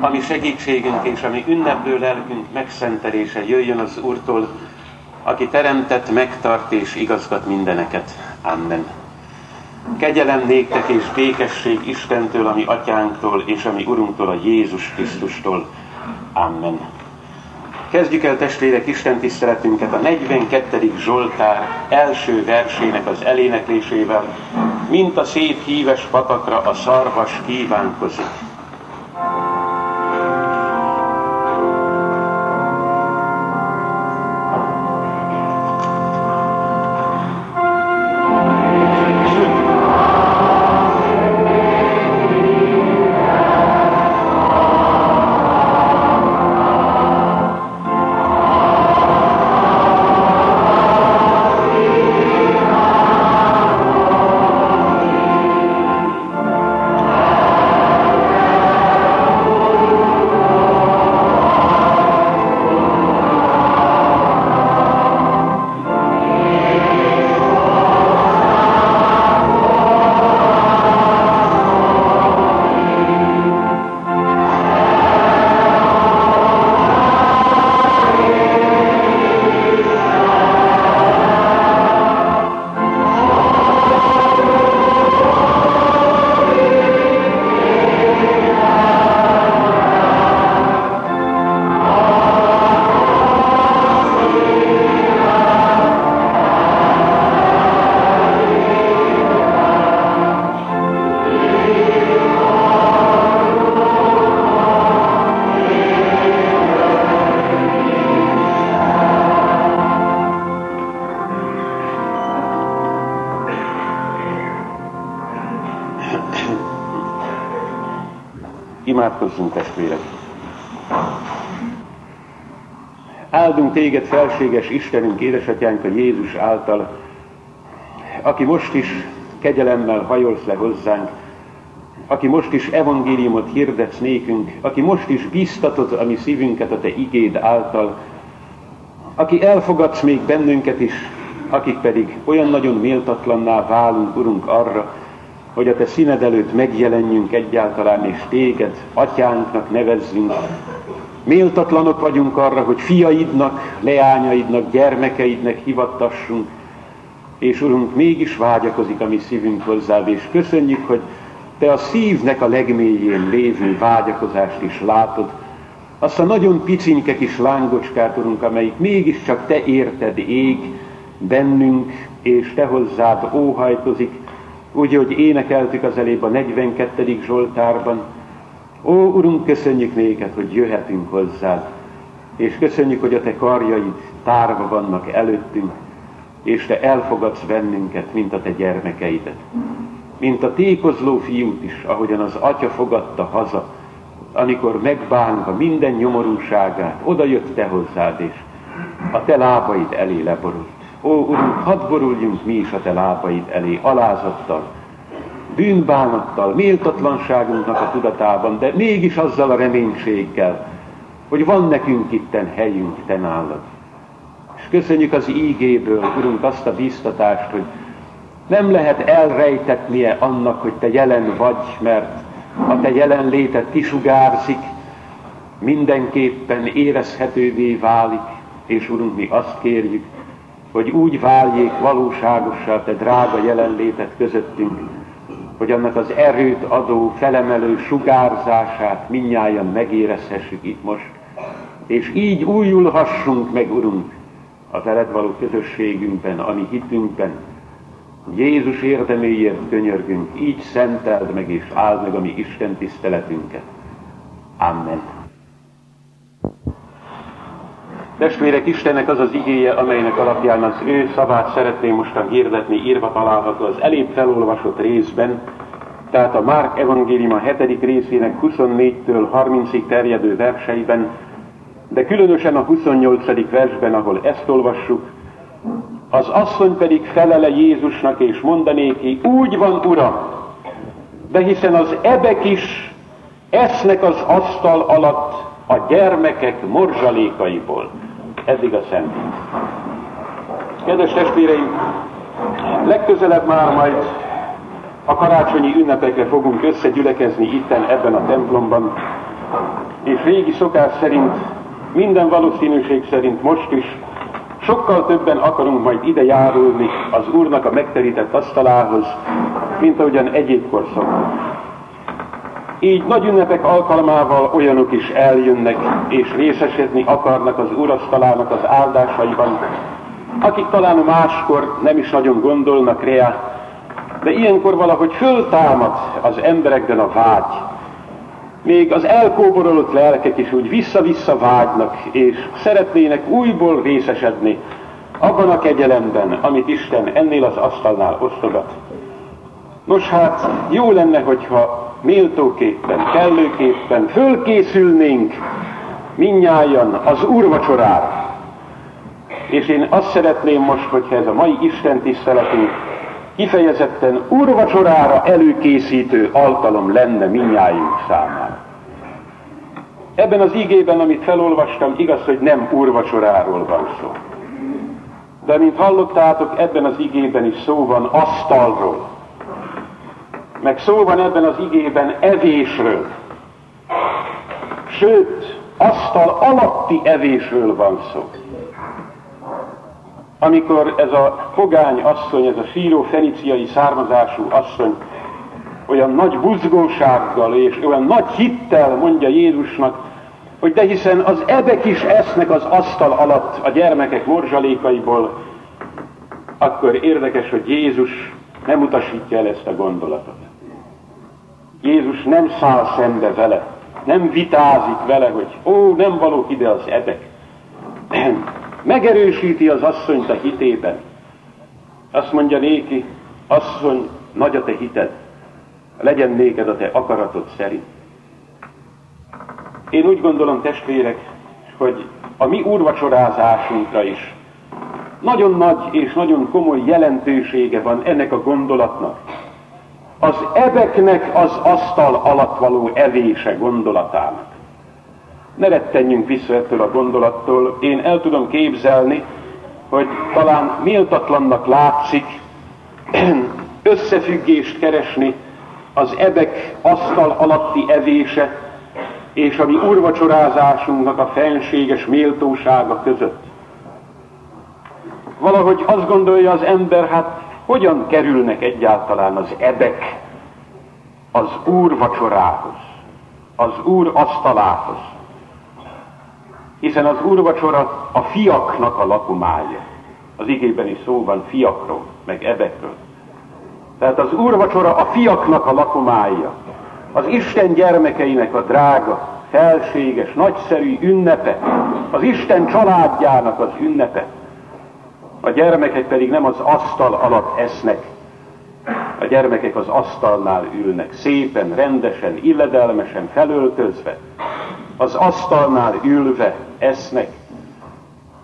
ami segítségünk és ami ünneplő lelkünk megszentelése jöjjön az Úrtól, aki teremtett, megtart és igazgat mindeneket. Amen. Kegyelem néktek és békesség Istentől, ami atyánktól és ami Urunktól, a Jézus Krisztustól. Amen. Kezdjük el testvérek Isten tiszteletünket a 42. Zsoltár első versének az eléneklésével, mint a szép híves patakra a szarvas kívánkozik. Áldunk téged, felséges Istenünk, édesatyánk a Jézus által, aki most is kegyelemmel hajolsz le hozzánk, aki most is evangéliumot hirdetsz nékünk, aki most is biztatod a mi szívünket a te igéd által, aki elfogadsz még bennünket is, akik pedig olyan nagyon méltatlanná válunk, Urunk, arra, hogy a te színed előtt megjelenjünk egyáltalán, és téged atyánknak nevezzünk. Méltatlanok vagyunk arra, hogy fiaidnak, leányaidnak, gyermekeidnek hivattassunk, és Urunk, mégis vágyakozik a mi szívünk hozzád, és köszönjük, hogy Te a szívnek a legmélyén lévő vágyakozást is látod, azt a nagyon picinke kis lángocskát, Urunk, amelyik mégiscsak Te érted ég bennünk, és Te hozzád óhajtozik, úgy, hogy énekeltük az elébb a 42. Zsoltárban. Ó, Urunk, köszönjük néked, hogy jöhetünk hozzád, és köszönjük, hogy a Te karjaid tárva vannak előttünk, és Te elfogadsz bennünket, mint a Te gyermekeidet. Mint a tékozló fiút is, ahogyan az atya fogadta haza, amikor megbánva minden nyomorúságát, oda jött Te hozzád, és a Te lábaid elé leborult. Ó, Urunk, hadd boruljunk mi is a Te lábaid elé, alázattal, bűnbánattal, méltatlanságunknak a tudatában, de mégis azzal a reménységgel, hogy van nekünk itten helyünk Te nálad. És köszönjük az ígéből, Urunk, azt a biztatást, hogy nem lehet elrejtetnie annak, hogy Te jelen vagy, mert a Te jelenlétet kisugárzik, mindenképpen érezhetővé válik, és Urunk, mi azt kérjük, hogy úgy váljék valóságossá te drága jelenlétet közöttünk, hogy annak az erőt adó, felemelő sugárzását minnyáján megérezhessük itt most, és így újulhassunk meg, Urunk, a veled való közösségünkben, ami hitünkben. Jézus érdeméért könyörgünk, így szenteld meg és áld meg a mi Isten tiszteletünket. Amen. Testvérek, Istennek az az igéje, amelynek alapján az ő szavát szeretném mostan hirdetni, írva található az elébb felolvasott részben, tehát a Márk evangélium a 7. részének 24-től 30-ig terjedő verseiben, de különösen a 28. versben, ahol ezt olvassuk, az asszony pedig felele Jézusnak és mondanéki, úgy van, Uram, de hiszen az ebek is esznek az asztal alatt a gyermekek morzsalékaiból eddig a szent. Kedves testvéreim, legközelebb már majd a karácsonyi ünnepekre fogunk összegyülekezni itten ebben a templomban, és régi szokás szerint, minden valószínűség szerint most is sokkal többen akarunk majd ide járulni az Úrnak a megterített asztalához, mint ahogyan egyébkor szoktunk. Így nagy ünnepek alkalmával olyanok is eljönnek és részesedni akarnak az urasztalának az áldásaiban, akik talán máskor nem is nagyon gondolnak rá, de ilyenkor valahogy föltámad az emberekben a vágy. Még az elkóborolott lelkek is úgy vissza-vissza vágynak, és szeretnének újból részesedni abban a kegyelemben, amit Isten ennél az asztalnál osztogat. Nos hát, jó lenne, hogyha méltóképpen, kellőképpen fölkészülnénk minnyáján az úrvacsorára. És én azt szeretném most, hogyha ez a mai Isten tiszteletünk kifejezetten úrvacsorára előkészítő alkalom lenne minnyájunk számára. Ebben az ígében, amit felolvastam, igaz, hogy nem úrvacsoráról van szó. De mint hallottátok, ebben az igében is szó van asztalról, meg szó van ebben az igében evésről. Sőt, asztal alatti evésről van szó. Amikor ez a pogány asszony, ez a síró feniciai származású asszony olyan nagy buzgósággal és olyan nagy hittel mondja Jézusnak, hogy de hiszen az ebek is esznek az asztal alatt a gyermekek morzsalékaiból, akkor érdekes, hogy Jézus nem utasítja el ezt a gondolatot. Jézus nem száll szembe vele, nem vitázik vele, hogy ó, nem valók ide az ebek. Megerősíti az asszonyt a hitében. Azt mondja néki, asszony, nagy a te hited, legyen néked a te akaratod szerint. Én úgy gondolom, testvérek, hogy a mi úrvacsorázásunkra is nagyon nagy és nagyon komoly jelentősége van ennek a gondolatnak, az ebeknek az asztal alatt való evése gondolatának. Ne rettenjünk vissza ettől a gondolattól, én el tudom képzelni, hogy talán méltatlannak látszik összefüggést keresni az ebek asztal alatti evése és a mi urvacsorázásunknak a fenséges méltósága között. Valahogy azt gondolja az ember, hát hogyan kerülnek egyáltalán az ebek az Úr vacsorához, az Úr asztalához. Hiszen az Úr vacsora a fiaknak a lakomája. Az igében is szó van fiakról, meg ebekről. Tehát az Úr vacsora a fiaknak a lakomája. Az Isten gyermekeinek a drága, felséges, nagyszerű ünnepe. Az Isten családjának az ünnepe a gyermekek pedig nem az asztal alatt esznek, a gyermekek az asztalnál ülnek, szépen, rendesen, illedelmesen, felöltözve, az asztalnál ülve esznek.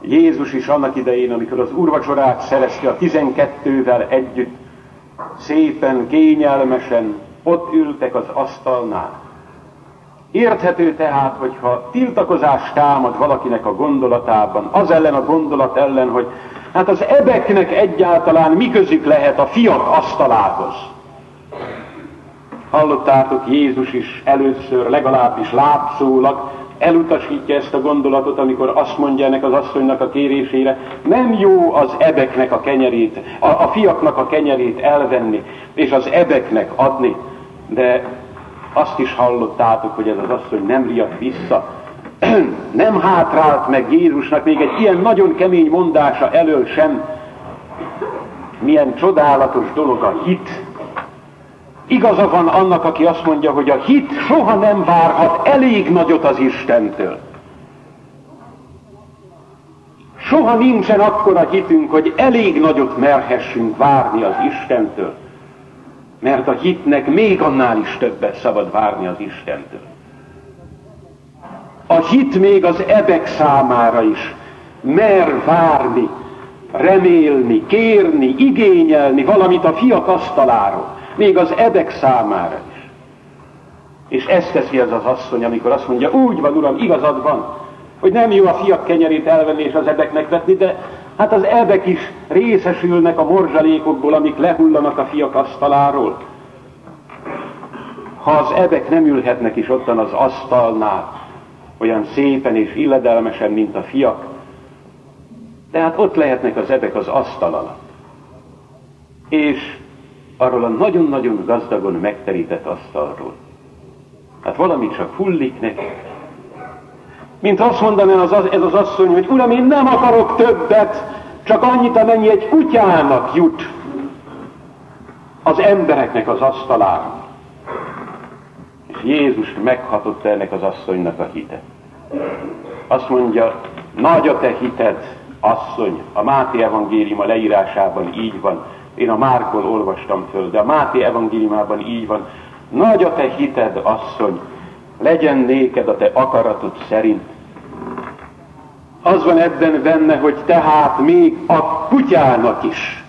Jézus is annak idején, amikor az urvacsorát szerezte a tizenkettővel együtt, szépen, kényelmesen ott ültek az asztalnál. Érthető tehát, hogyha tiltakozás támad valakinek a gondolatában, az ellen a gondolat ellen, hogy Hát az ebeknek egyáltalán mi lehet a fiak asztalához? Hallottátok, Jézus is először legalábbis látszólag elutasítja ezt a gondolatot, amikor azt mondja ennek az asszonynak a kérésére, nem jó az ebeknek a kenyerét, a, a fiaknak a kenyerét elvenni, és az ebeknek adni. De azt is hallottátok, hogy ez az asszony nem riadt vissza, nem hátrált meg Jézusnak még egy ilyen nagyon kemény mondása elől sem. Milyen csodálatos dolog a hit. Igaza van annak, aki azt mondja, hogy a hit soha nem várhat elég nagyot az Istentől. Soha nincsen akkora hitünk, hogy elég nagyot merhessünk várni az Istentől. Mert a hitnek még annál is többet szabad várni az Istentől a hit még az ebek számára is mer várni, remélni, kérni, igényelni valamit a fiak asztaláról, még az ebek számára is. És ezt teszi ez az asszony, amikor azt mondja, úgy van, uram, igazad van, hogy nem jó a fiak kenyerét elvenni és az ebeknek vetni, de hát az ebek is részesülnek a morzsalékokból, amik lehullanak a fiak asztaláról. Ha az ebek nem ülhetnek is ottan az asztalnál, olyan szépen és illedelmesen, mint a fiak, tehát ott lehetnek az ebek az asztal alatt. És arról a nagyon-nagyon gazdagon megterített asztalról. Hát valami csak hullik neki. Mint azt mondaná az, ez az asszony, hogy Uram, én nem akarok többet, csak annyit, amennyi egy kutyának jut az embereknek az asztalára. És Jézus meghatotta ennek az asszonynak a hite. Azt mondja, nagy a te hited, asszony, a Máté evangéliuma leírásában így van. Én a Márkból olvastam föl, de a Máté evangéliumában így van. Nagy a te hited, asszony, legyen néked a te akaratod szerint. Az van ebben benne, hogy tehát még a kutyának is,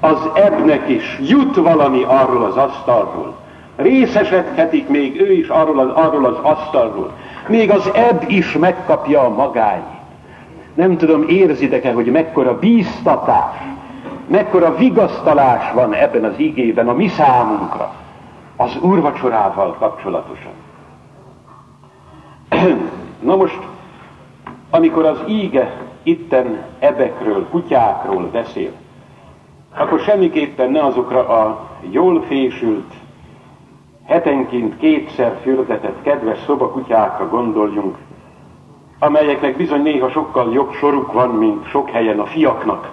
az ebnek is jut valami arról az asztalról. Részesedhetik még ő is arról az, arról az asztalról. Még az ebb is megkapja a magáit. Nem tudom, érzitek-e, hogy mekkora bíztatás, mekkora vigasztalás van ebben az igében a mi számunkra, az úrvacsorával kapcsolatosan. Na most, amikor az íge itten ebekről, kutyákról beszél, akkor semmiképpen ne azokra a jól fésült, hetenként kétszer fürdetett kedves szobakutyákra gondoljunk, amelyeknek bizony néha sokkal jobb soruk van, mint sok helyen a fiaknak.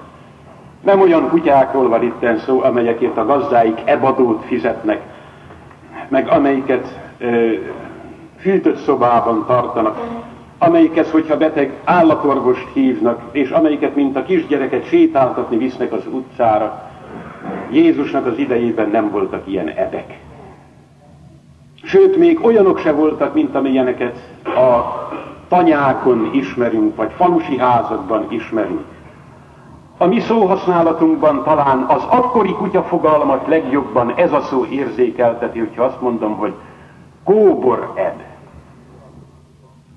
Nem olyan kutyákról van itten szó, amelyekért a gazdáik ebadót fizetnek, meg amelyiket ö, fűtött szobában tartanak, amelyikhez, hogyha beteg állatorvost hívnak, és amelyiket, mint a kisgyereket sétáltatni visznek az utcára. Jézusnak az idejében nem voltak ilyen ebek. Sőt, még olyanok se voltak, mint amilyeneket a tanyákon ismerünk, vagy falusi házakban ismerünk. A mi szóhasználatunkban talán az akkori kutya fogalmat legjobban ez a szó érzékelteti, hogyha azt mondom, hogy kóbor ed.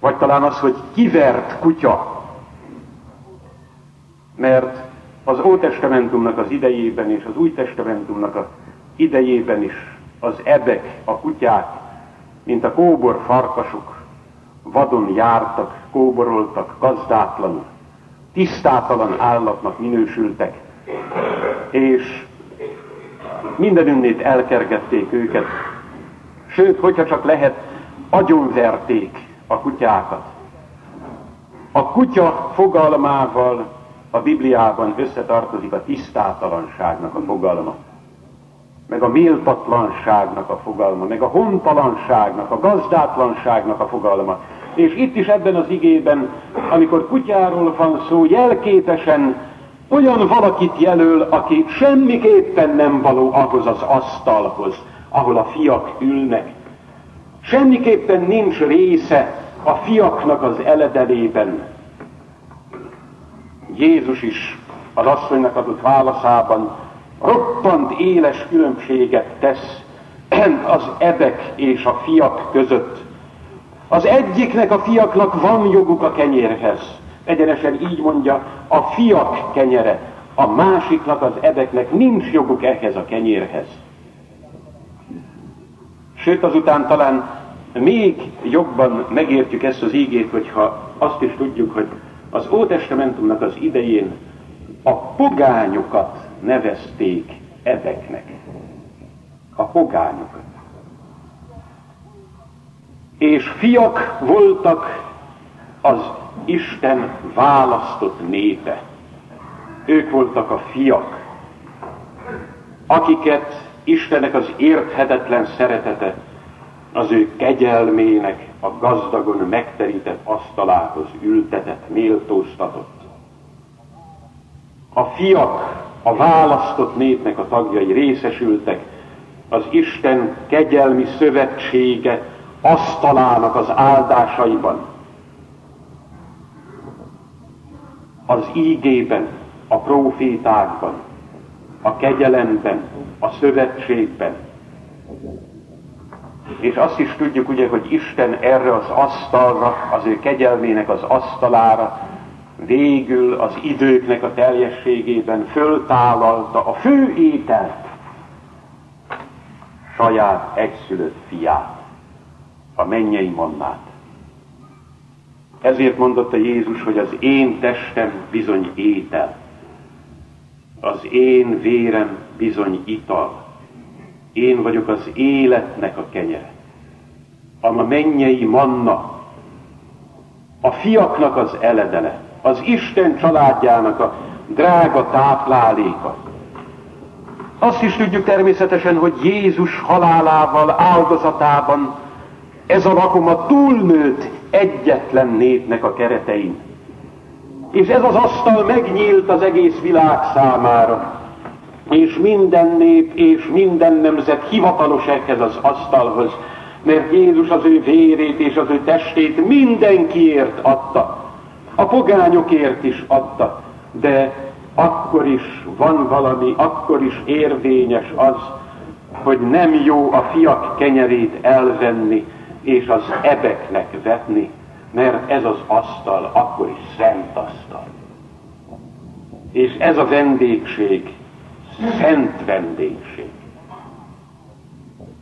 Vagy talán az, hogy kivert kutya. Mert az Ótestamentumnak az idejében és az Új Testamentumnak az idejében is az ebek, a kutyák, mint a kóbor farkasok, vadon jártak, kóboroltak, gazdátlanul, tisztátalan állatnak minősültek, és mindenünnét elkergették őket, sőt, hogyha csak lehet, agyonverték a kutyákat. A kutya fogalmával a Bibliában összetartozik a tisztátalanságnak a fogalma, meg a méltatlanságnak a fogalma, meg a hontalanságnak, a gazdátlanságnak a fogalma. És itt is ebben az igében, amikor kutyáról van szó, jelképesen olyan valakit jelöl, aki semmiképpen nem való ahhoz az asztalhoz, ahol a fiak ülnek. Semmiképpen nincs része a fiaknak az eledelében. Jézus is az asszonynak adott válaszában roppant éles különbséget tesz az ebek és a fiak között. Az egyiknek a fiaknak van joguk a kenyérhez. Egyenesen így mondja, a fiak kenyere. A másiknak, az ebeknek nincs joguk ehhez a kenyérhez. Sőt, azután talán még jobban megértjük ezt az ígét, hogyha azt is tudjuk, hogy az Ótestamentumnak az idején a pogányokat nevezték ebeknek. A pogányokat és fiak voltak az Isten választott népe. Ők voltak a fiak, akiket Istennek az érthetetlen szeretete az ő kegyelmének a gazdagon megterített asztalához ültetett, méltóztatott. A fiak, a választott népnek a tagjai részesültek az Isten kegyelmi szövetsége asztalának az áldásaiban, az ígében, a profétákban, a kegyelemben, a szövetségben. És azt is tudjuk ugye, hogy Isten erre az asztalra, az ő kegyelmének az asztalára végül az időknek a teljességében föltállalta a fő ételt, saját egyszülött fiát a mennyei mannát. Ezért mondotta Jézus, hogy az én testem bizony étel, az én vérem bizony ital. Én vagyok az életnek a kenyere. A mennyei manna, a fiaknak az eledele, az Isten családjának a drága tápláléka. Azt is tudjuk természetesen, hogy Jézus halálával, áldozatában ez a lakoma túlnőtt egyetlen népnek a keretein. És ez az asztal megnyílt az egész világ számára. És minden nép és minden nemzet hivatalos ehhez az asztalhoz, mert Jézus az ő vérét és az ő testét mindenkiért adta. A pogányokért is adta, de akkor is van valami, akkor is érvényes az, hogy nem jó a fiak kenyerét elvenni, és az ebeknek vetni, mert ez az asztal akkor is szent asztal. És ez a vendégség, szent vendégség.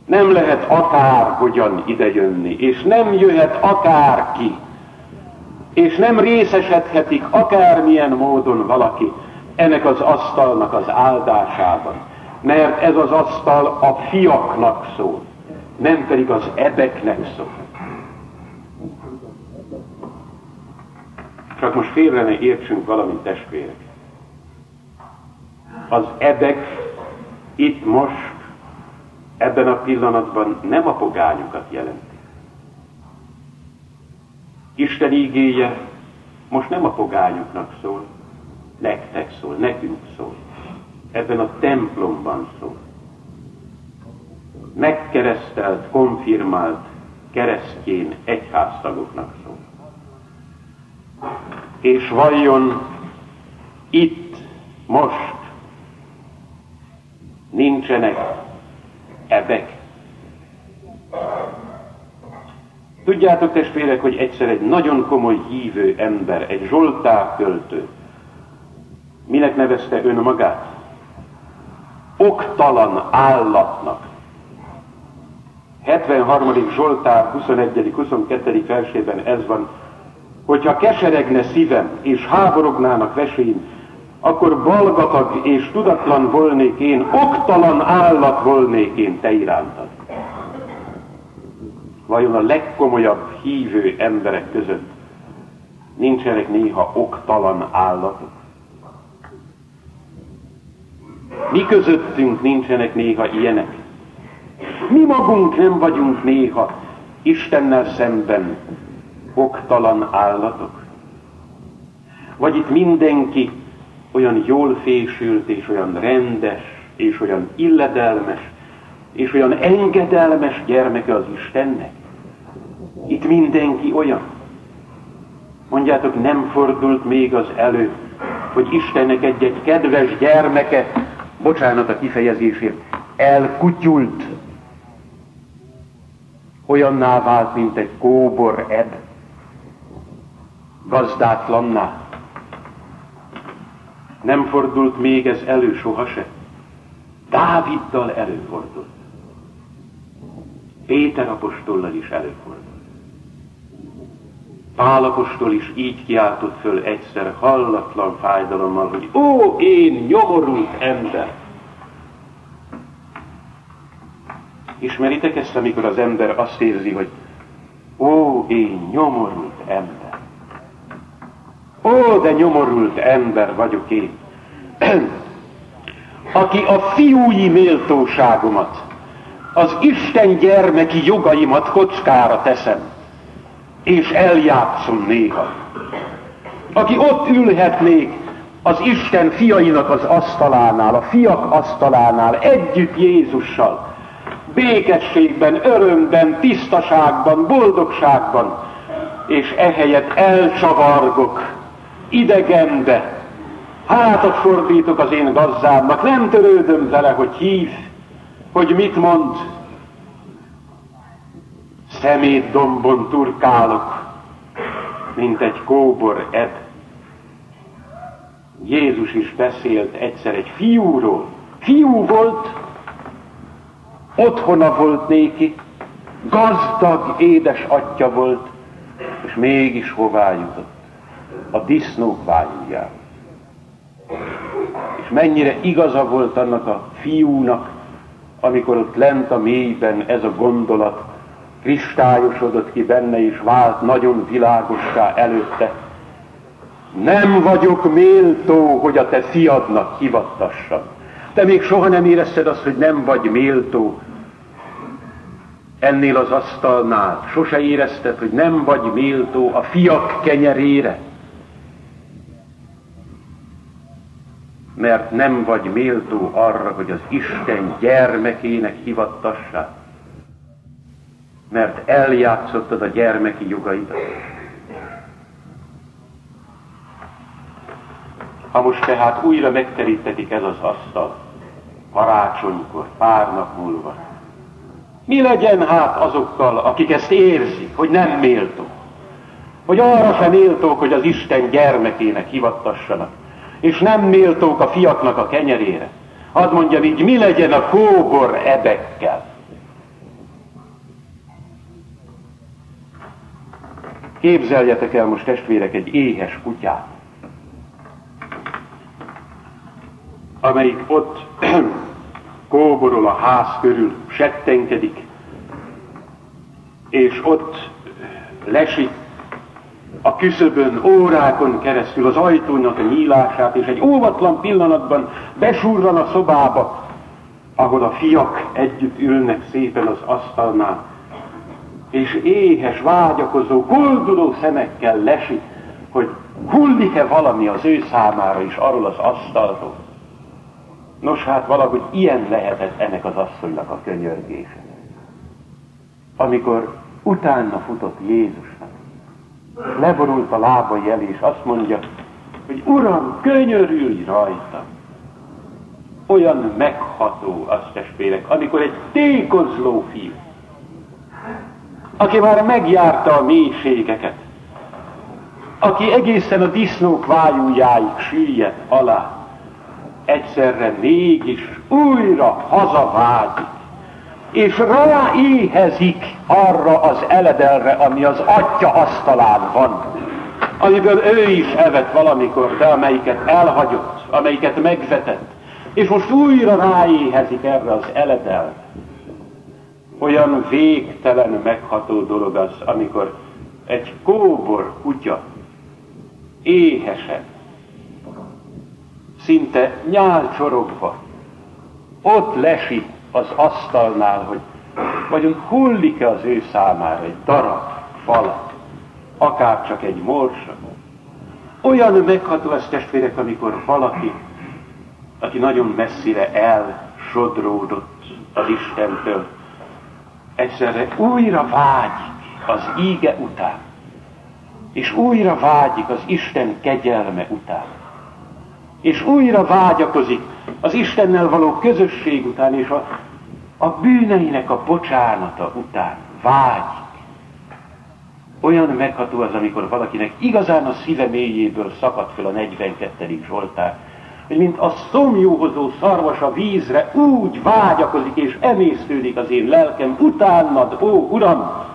Nem lehet akárhogyan idejönni, és nem jöhet akárki, és nem részesedhetik akármilyen módon valaki ennek az asztalnak az áldásában, mert ez az asztal a fiaknak szól nem pedig az ebeknek szól. Csak most félre ne értsünk valamint testvérek. Az ebek itt most, ebben a pillanatban nem a pogányokat jelenti. Isten ígéje most nem a pogányoknak szól, nektek szól, nekünk szól. Ebben a templomban szól megkeresztelt, konfirmált keresztjén egyháztagoknak szól. És vajon itt, most nincsenek ebek? Tudjátok testvérek, hogy egyszer egy nagyon komoly hívő ember, egy Zsoltár költő, minek nevezte ön magát? Oktalan állatnak 73. Zsoltár 21.-22. versében ez van, hogyha keseregne szívem és háborognának veséim, akkor balgatag és tudatlan volnék én, oktalan állat volnék én te irántad. Vajon a legkomolyabb hívő emberek között nincsenek néha oktalan állatok? Mi közöttünk nincsenek néha ilyenek? Mi magunk nem vagyunk néha Istennel szemben oktalan állatok? Vagy itt mindenki olyan jól fésült, és olyan rendes, és olyan illedelmes, és olyan engedelmes gyermeke az Istennek? Itt mindenki olyan. Mondjátok, nem fordult még az elő, hogy Istennek egy-egy kedves gyermeke, bocsánat a kifejezésért, elkutyult, olyanná vált, mint egy kóbor ed, gazdátlanná. Nem fordult még ez elő sohasem. Dáviddal előfordult. Péter apostollal is előfordult. Pál apostol is így kiáltott föl egyszer hallatlan fájdalommal, hogy ó, én nyomorult ember! Ismeritek ezt, amikor az ember azt érzi, hogy ó, én nyomorult ember. Ó, de nyomorult ember vagyok én. Aki a fiúi méltóságomat, az Isten gyermeki jogaimat kockára teszem, és eljátszom néha. Aki ott ülhetnék az Isten fiainak az asztalánál, a fiak asztalánál, együtt Jézussal, békességben, örömben, tisztaságban, boldogságban, és ehelyett elcsavargok, idegenbe, hátat fordítok az én gazdámnak, nem törődöm vele, hogy hív, hogy mit mond, szemét dombon turkálok, mint egy kóbor ed. Jézus is beszélt egyszer egy fiúról. Fiú volt, otthona volt néki, gazdag édes atya volt, és mégis hová jutott? A disznók vágyújába. És mennyire igaza volt annak a fiúnak, amikor ott lent a mélyben ez a gondolat kristályosodott ki benne, és vált nagyon világossá előtte. Nem vagyok méltó, hogy a te fiadnak hivattassam. Te még soha nem érezted azt, hogy nem vagy méltó ennél az asztalnál. Sose érezted, hogy nem vagy méltó a fiak kenyerére. mert nem vagy méltó arra, hogy az Isten gyermekének hivattassál, mert eljátszottad a gyermeki jogaidat. Ha most tehát újra megterítetik ez az asztal, karácsonykor, pár nap múlva, mi legyen hát azokkal, akik ezt érzik, hogy nem méltó, hogy arra sem méltók, hogy az Isten gyermekének hivattassanak, és nem méltók a fiaknak a kenyerére. Hadd mondjam így, mi legyen a kóbor ebekkel? Képzeljetek el most testvérek egy éhes kutyát, amelyik ott kóborol a ház körül, settenkedik, és ott lesik a küszöbön órákon keresztül az ajtónak a nyílását, és egy óvatlan pillanatban besurran a szobába, ahol a fiak együtt ülnek szépen az asztalnál, és éhes, vágyakozó, kolduló szemekkel lesi, hogy hullik-e valami az ő számára is arról az asztaltól. Nos hát valahogy ilyen lehetett ennek az asszonynak a könyörgése. Amikor utána futott Jézusnak, leborult a lábai elé, és azt mondja, hogy Uram, könyörülj rajta. Olyan megható az testvérek, amikor egy tékozló fiú, aki már megjárta a mélységeket, aki egészen a disznók vájújáig süllyedt alá, egyszerre mégis újra hazavágyik, és ráéhezik arra az eledelre, ami az atya asztalán van, amiből ő is evett valamikor, de amelyiket elhagyott, amelyiket megvetett, és most újra ráéhezik erre az eledelre. Olyan végtelen megható dolog az, amikor egy kóbor kutya éhesen, szinte nyálcsorogva, ott lesik az asztalnál, hogy vagyunk hullik-e az ő számára egy darab falat, akár csak egy morsa. Olyan megható ez testvérek, amikor valaki, aki nagyon messzire elsodródott az Istentől, egyszerre újra vágyik az íge után, és újra vágyik az Isten kegyelme után, és újra vágyakozik az Istennel való közösség után, és a, a bűneinek a bocsánata után vágyik. Olyan megható az, amikor valakinek igazán a szíve mélyéből szakad fel a 42. Zsoltár, hogy mint a szomjóhozó szarvas a vízre úgy vágyakozik és emésztődik az én lelkem utánad, ó Uram!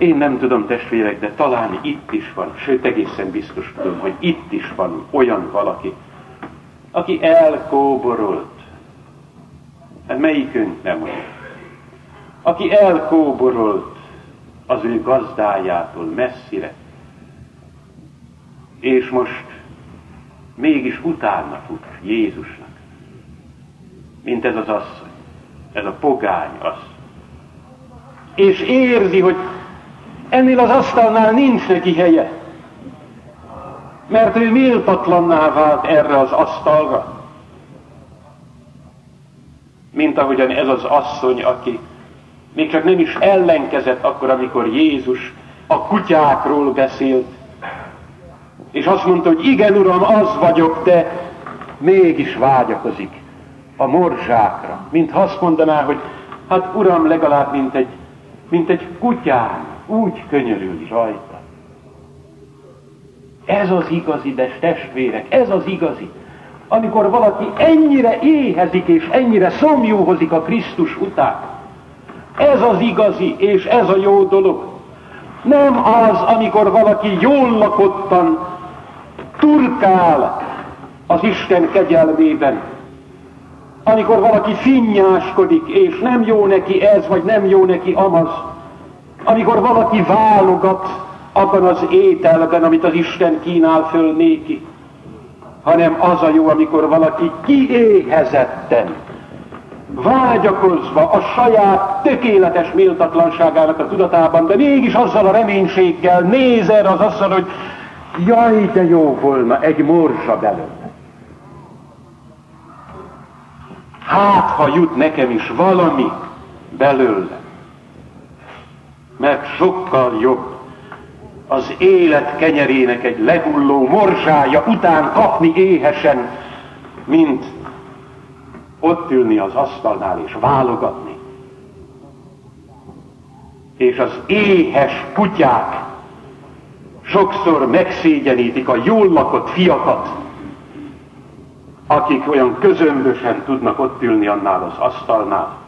Én nem tudom, testvérek, de talán itt is van, sőt egészen biztos tudom, hogy itt is van olyan valaki, aki elkóborolt. Hát melyikünk nem olyan? Aki elkóborolt az ő gazdájától messzire, és most mégis utána fut Jézusnak, mint ez az asszony, ez a pogány asszony. És érzi, hogy ennél az asztalnál nincs neki helye. Mert ő méltatlanná vált erre az asztalra. Mint ahogyan ez az asszony, aki még csak nem is ellenkezett akkor, amikor Jézus a kutyákról beszélt, és azt mondta, hogy igen, Uram, az vagyok, de mégis vágyakozik a morzsákra, mint azt mondaná, hogy hát Uram, legalább mint egy, mint egy kutyán, úgy könyörül rajta. Ez az igazi, de testvérek, ez az igazi. Amikor valaki ennyire éhezik és ennyire szomjúhozik a Krisztus után. Ez az igazi, és ez a jó dolog. Nem az, amikor valaki jól lakottan turkál az Isten kegyelmében, amikor valaki finnyáskodik, és nem jó neki ez, vagy nem jó neki amaz, amikor valaki válogat abban az ételben, amit az Isten kínál föl néki, hanem az a jó, amikor valaki kiéhezetten, vágyakozva a saját tökéletes méltatlanságának a tudatában, de mégis azzal a reménységgel néz erre az asszal, hogy jaj, de jó volna egy morzsa belőle. Hát, ha jut nekem is valami belőle. Mert sokkal jobb az élet kenyerének egy lehulló morzsája után kapni éhesen, mint ott ülni az asztalnál és válogatni. És az éhes kutyák sokszor megszégyenítik a jól lakott fiakat, akik olyan közömbösen tudnak ott ülni annál az asztalnál.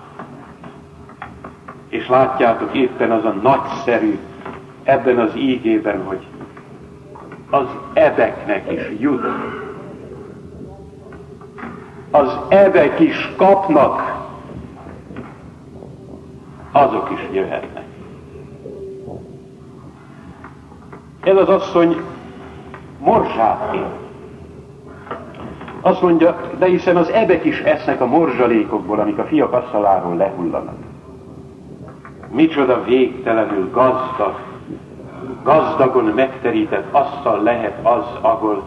És látjátok éppen az a nagyszerű ebben az ígében, hogy az ebeknek is jut. Az ebek is kapnak, azok is jöhetnek. Ez az asszony morzsát. Azt mondja, de hiszen az ebek is esznek a morzsalékokból, amik a fiak asztaláról lehullanak. Micsoda végtelenül gazdag, gazdagon megterített asztal lehet az, ahol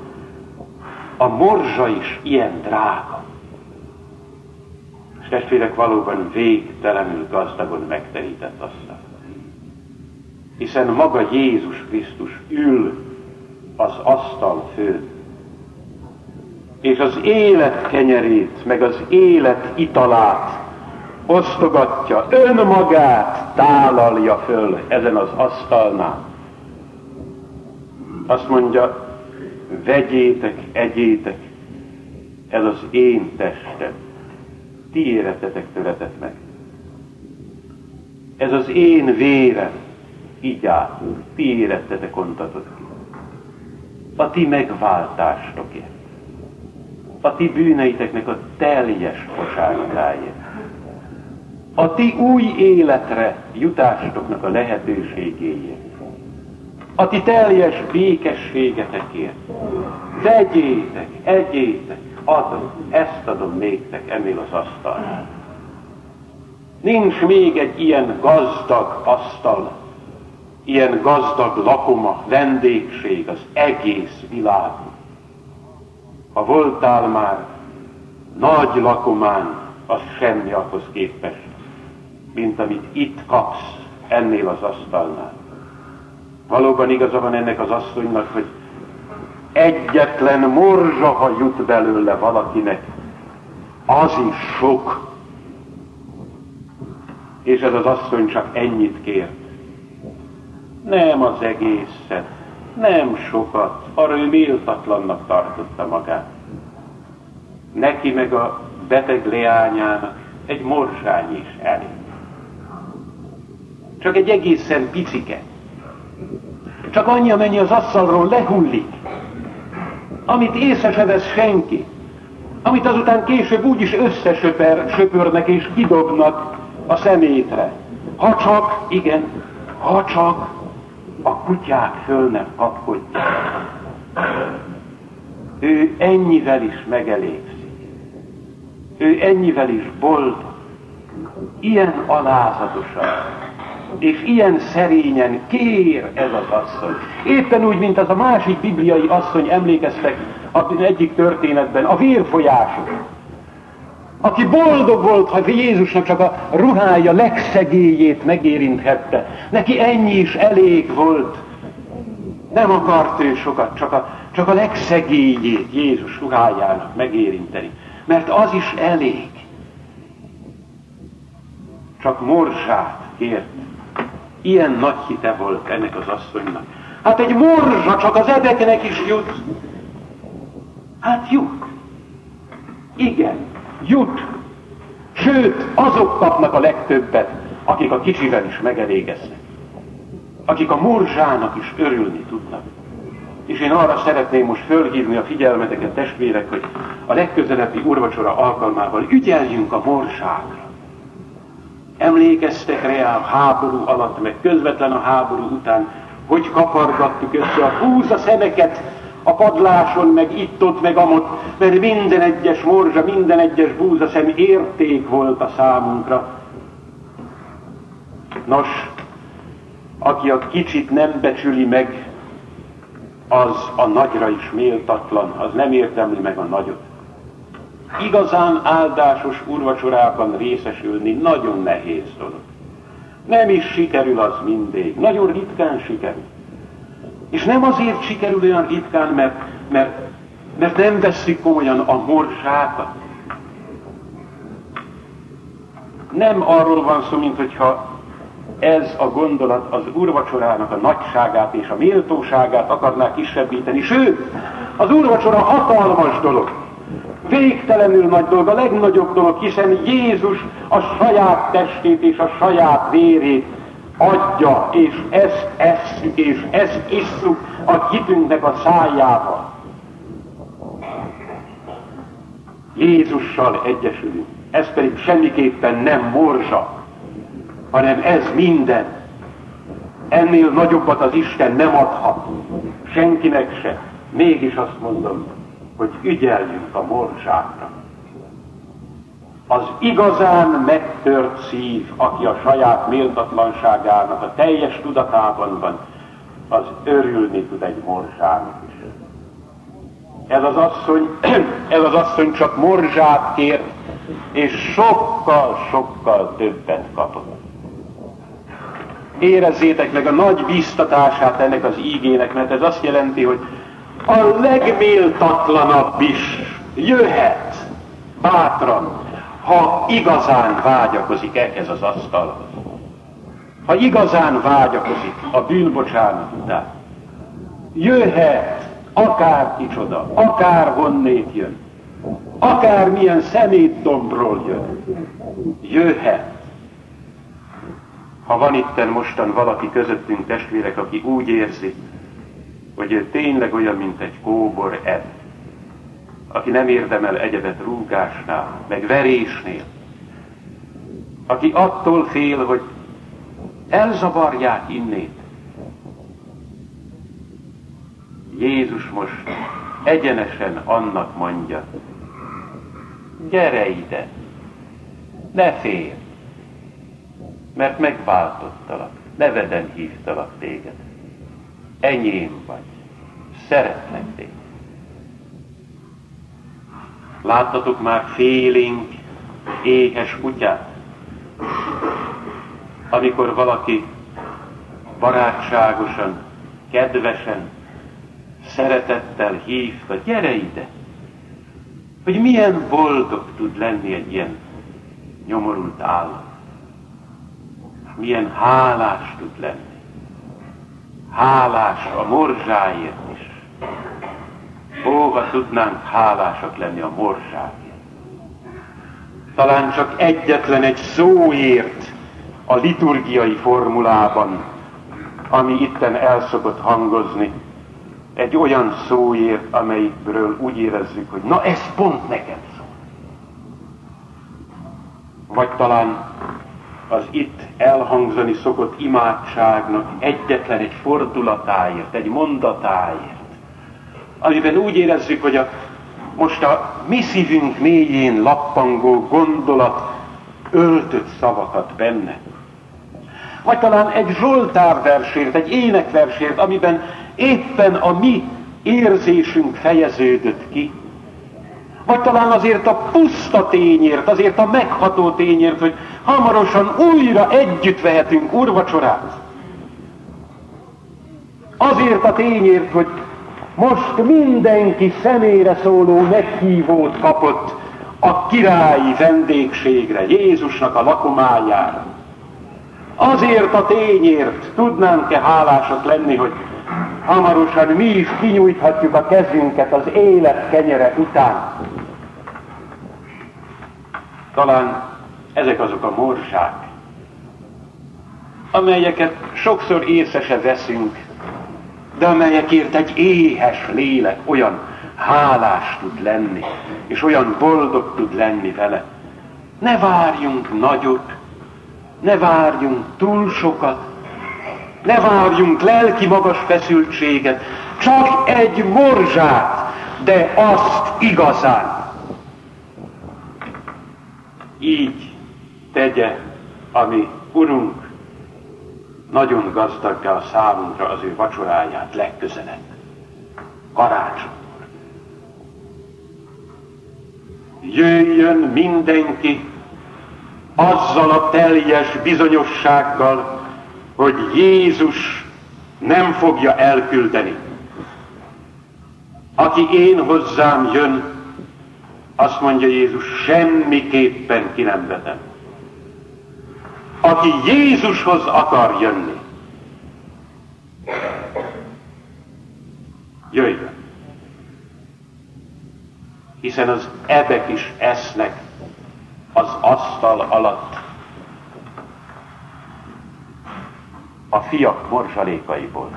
a morzsa is ilyen drága. És testvérek valóban végtelenül gazdagon megterített asztal. Hiszen maga Jézus Krisztus ül az asztal főtt és az élet kenyerét, meg az élet italát osztogatja, önmagát tálalja föl ezen az asztalnál. Azt mondja, vegyétek, egyétek, ez az én testem, ti éretetek töretet meg. Ez az én vérem, így át, ti érettetek ontatott ki. A ti megváltásokért a ti bűneiteknek a teljes bocsánatáért. A ti új életre jutásotoknak a lehetőségéért. A ti teljes békességetekért. Vegyétek, egyétek, adom, ezt adom néktek emél az asztalnál. Nincs még egy ilyen gazdag asztal, ilyen gazdag lakoma, vendégség az egész világon. Ha voltál már nagy lakomán, az semmi ahhoz képest, mint amit itt kapsz ennél az asztalnál. Valóban igaza van ennek az asszonynak, hogy egyetlen morzsa, ha jut belőle valakinek, az is sok. És ez az asszony csak ennyit kért. Nem az egészet, nem sokat, arra ő méltatlannak tartotta magát. Neki meg a beteg leányának egy morsány is elég. Csak egy egészen picike. Csak annyi, amennyi az asztalról lehullik, amit észre se vesz senki, amit azután később úgyis összesöper, söpörnek és kidobnak a szemétre. Ha csak, igen, ha csak a kutyák föl nem kapkodják. Ő ennyivel is megelégszik. Ő ennyivel is boldog. Ilyen alázatosan és ilyen szerényen kér ez az asszony. Éppen úgy, mint az a másik bibliai asszony emlékeztek az egyik történetben, a vérfolyások aki boldog volt, ha Jézusnak csak a ruhája legszegélyét megérinthette. Neki ennyi is elég volt. Nem akart ő sokat, csak a, csak a legszegélyét Jézus ruhájának megérinteni. Mert az is elég. Csak morzsát kért. Ilyen nagy hite volt ennek az asszonynak. Hát egy morzsa csak az ebeknek is jut. Hát jut. Igen, jut. Sőt, azok kapnak a legtöbbet, akik a kicsivel is megelégeznek. akik a morzsának is örülni tudnak. És én arra szeretném most fölhívni a figyelmeteket, testvérek, hogy a legközelebbi urvacsora alkalmával ügyeljünk a morzsákra. Emlékeztek rá a háború alatt, meg közvetlen a háború után, hogy kapargattuk össze a húza szemeket a padláson, meg itt-ott, meg amott, mert minden egyes morzsa, minden egyes búzaszem érték volt a számunkra. Nos, aki a kicsit nem becsüli meg, az a nagyra is méltatlan, az nem értemli meg a nagyot. Igazán áldásos urvacsorában részesülni nagyon nehéz dolog. Nem is sikerül az mindig, nagyon ritkán sikerül. És nem azért sikerül olyan ritkán, mert, mert, mert nem veszik komolyan a morzsákat. Nem arról van szó, mint hogyha ez a gondolat az úrvacsorának a nagyságát és a méltóságát akarná kisebbíteni. Sőt, az úrvacsora hatalmas dolog. Végtelenül nagy dolog, a legnagyobb dolog, hiszen Jézus a saját testét és a saját vérét adja, és ezt esszük, és ezt isszuk a hitünknek a szájába. Jézussal egyesülünk. Ez pedig semmiképpen nem morzsa, hanem ez minden. Ennél nagyobbat az Isten nem adhat. Senkinek se. Mégis azt mondom, hogy ügyeljünk a morzsákra. Az igazán megtört szív, aki a saját méltatlanságának a teljes tudatában van, az örülni tud egy morzsának is. Ez az asszony, ez az asszony csak morzsát kért, és sokkal, sokkal többet kapott. Érezzétek meg a nagy biztatását ennek az ígének, mert ez azt jelenti, hogy a legméltatlanabb is jöhet bátran, ha igazán vágyakozik ehhez az asztalhoz. Ha igazán vágyakozik a bűnbocsánat után, jöhet akár kicsoda, akár honnét jön, akár milyen szemétdombról jön, jöhet. Ha van itten mostan valaki közöttünk testvérek, aki úgy érzi, hogy ő tényleg olyan, mint egy kóbor ed, aki nem érdemel egyebet rúgásnál, meg verésnél, aki attól fél, hogy elzavarják innét. Jézus most egyenesen annak mondja, gyere ide, ne félj, mert megváltottalak, neveden hívtalak téged enyém vagy, szeretlek téged. Láttatok már félénk éhes kutyát? Amikor valaki barátságosan, kedvesen, szeretettel hívta, gyere ide! Hogy milyen boldog tud lenni egy ilyen nyomorult állat. Milyen hálás tud lenni hálás a morzsáért is. Óva tudnánk hálásak lenni a morzsáért. Talán csak egyetlen egy szóért a liturgiai formulában, ami itten elszokott hangozni, egy olyan szóért, amelyikről úgy érezzük, hogy na ez pont nekem szól. Vagy talán az itt elhangzani szokott imádságnak egyetlen egy fordulatáért, egy mondatáért, amiben úgy érezzük, hogy a, most a mi szívünk mélyén lappangó gondolat öltött szavakat benne. Vagy talán egy zsoltárversért, egy énekversért, amiben éppen a mi érzésünk fejeződött ki, vagy talán azért a puszta tényért, azért a megható tényért, hogy hamarosan újra együtt vehetünk úrvacsorát. Azért a tényért, hogy most mindenki személyre szóló meghívót kapott a királyi vendégségre, Jézusnak a lakomájára. Azért a tényért tudnánk-e hálásak lenni, hogy hamarosan mi is kinyújthatjuk a kezünket az élet kenyere után. Talán ezek azok a morsák, amelyeket sokszor észre se veszünk, de amelyekért egy éhes lélek olyan hálás tud lenni, és olyan boldog tud lenni vele. Ne várjunk nagyot, ne várjunk túl sokat, ne várjunk lelki magas feszültséget, csak egy morzsát, de azt igazán. Így tegye, ami Urunk nagyon gazdagja a számunkra az ő vacsoráját legközelebb. Karácsony. Jöjjön mindenki azzal a teljes bizonyossággal, hogy Jézus nem fogja elküldeni. Aki én hozzám jön, azt mondja Jézus, semmiképpen ki nem vetem. Aki Jézushoz akar jönni, jöjjön. Hiszen az ebek is esznek az asztal alatt a fiak morzsalékaiból.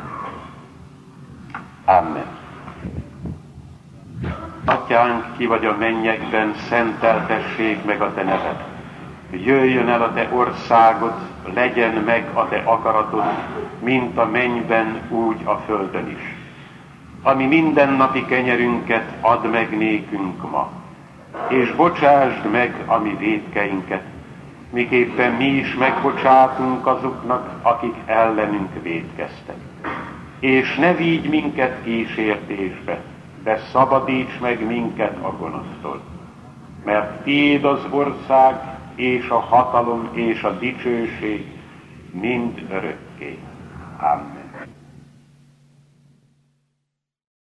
Amen. Atyánk, ki vagy a mennyekben, szenteltessék meg a te neved. Jöjjön el a te országod, legyen meg a te akaratod, mint a mennyben, úgy a földön is. Ami mindennapi kenyerünket add meg nékünk ma, és bocsásd meg a mi védkeinket, miképpen mi is megbocsátunk azoknak, akik ellenünk védkeztek. És ne vigy minket kísértésbe, de szabadíts meg minket a gonosztól. Mert tiéd az ország, és a hatalom, és a dicsőség mind örökké. Amen.